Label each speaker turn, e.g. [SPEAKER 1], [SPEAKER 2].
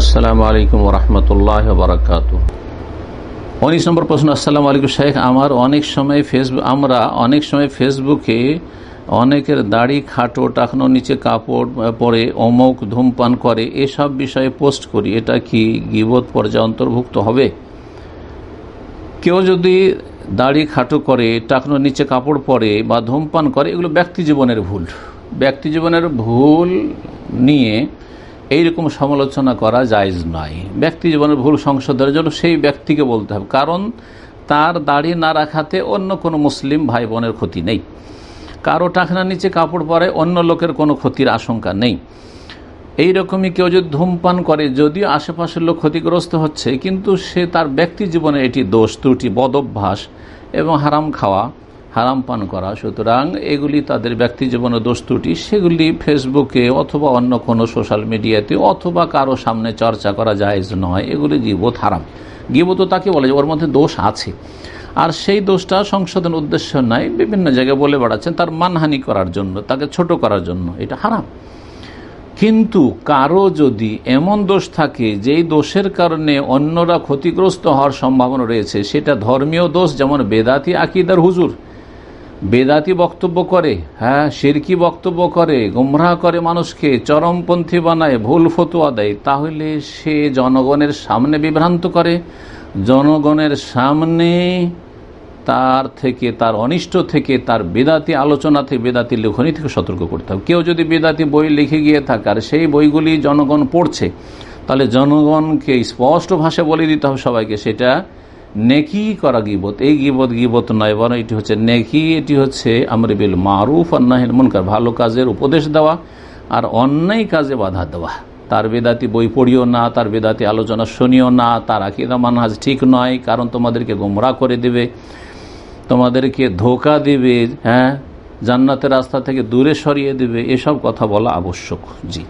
[SPEAKER 1] আসসালামু আলাইকুম রহমতুল্লাহ বারাকাত উনিশ নম্বর প্রশ্ন, আসসালামু আলাইকুম শেখ আমার অনেক সময় ফেসবুক আমরা অনেক সময় ফেসবুকে অনেকের দাড়ি খাটো, টাকনো, নিচে কাপড় পরে অমুক ধূমপান করে, এসব বিষয়ে পোস্ট করি, এটা কি গিবোধ পর্যায়ে অন্তর্ভুক্ত হবে? কেউ যদি দাড়ি খাটো করে, টাকনো, নিচে কাপড় পরে বা ধূমপান করে, এগুলো ব্যক্তি জীবনের ভুল। ব্যক্তি জীবনের ভুল নিয়ে এইরকম সমালোচনা করা জায়জ নয়। ব্যক্তি জীবনের ভুল সংশোধনের জন্য সেই ব্যক্তিকে বলতে হবে। কারণ তার দাড়ি না রাখাতে অন্য কোনো মুসলিম ভাই বোনের ক্ষতি নেই। কারও টাকনার নিচে কাপড় পরে অন্য লোকের কোনো ক্ষতির আশঙ্কা নেই। এই রকমই কেউ যদি ধূমপান করে, যদিও আশেপাশের লোক ক্ষতিগ্রস্ত হচ্ছে, কিন্তু সে তার ব্যক্তি জীবনে এটি দোষ, ত্রুটি, বদভ্যাস এবং হারাম খাওয়া হারাম পান করা। সুতরাং এগুলি তাদের ব্যক্তি জীবনের দোষ ত্রুটি। সেগুলি ফেসবুকে অথবা অন্য কোনো সোশ্যাল মিডিয়াতে অথবা কারও সামনে চর্চা করা জায়েজ নয়। এগুলি গিবোধ হারাম। গিবোধ তাকে বলে যে ওর মধ্যে দোষ আছে। আর সেই দোষটা সংশোধন উদ্দেশ্য নাই বিভিন্ন জায়গায় বলে বেড়াচ্ছেন তার মানহানি করার জন্য, তাকে ছোট করার জন্য। এটা হারাম। কিন্তু কারও যদি এমন দোষ থাকে, যেই দোষের কারণে অন্যরা ক্ষতিগ্রস্ত হওয়ার সম্ভাবনা রয়েছে, সেটা ধর্মীয় দোষ যেমন বেদাতি আকিদার হুজুর। বেদাতি বক্তব্য করে হ্যাঁ সিরকি বক্তব্য করে, গুমরাহ করে মানুষকে, চরমপন্থী বানায়, ভুল ফতুয়া দেয়, তাহলে সে জনগণের সামনে বিভ্রান্ত করে। জনগণের সামনে তার থেকে, তার অনিষ্ট থেকে, তার বেদাতি আলোচনা থেকে, বেদাতি লেখনী থেকে সতর্ক করতে হবে। কেউ যদি বেদাতি বই লিখে গিয়ে থাকে, আর সেই বইগুলি জনগণ পড়ছে, তাহলে জনগণকে স্পষ্ট ভাষা বলে দিতে হবে সবাইকে, সেটা নেকি করা গিবত। এই গিবত গিবত নয়, বরং এটি হচ্ছে নেকি, এটি হচ্ছে আমরিবিল মারুফ আন্নাহিল মনকার। ভালো কাজের উপদেশ দেওয়া আর অন্যায় কাজে বাধা দেওয়া। তার বেদাতি বই পড়িও না, তার বেদাতি আলোচনা শুনিও না, তার আকিদা মানহাজ ঠিক নয়, কারণ তোমাদেরকে গোমরা করে দেবে, তোমাদেরকে ধোকা দেবে হ্যাঁ জান্নাতের রাস্তা থেকে দূরে সরিয়ে দেবে, এসব কথা বলা আবশ্যক। জি।